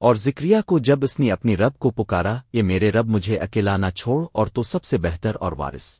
اور ذکریہ کو جب اس نے اپنی رب کو پکارا، یہ میرے رب مجھے اکیلا نہ چھوڑ اور تو سب سے بہتر اور وارث۔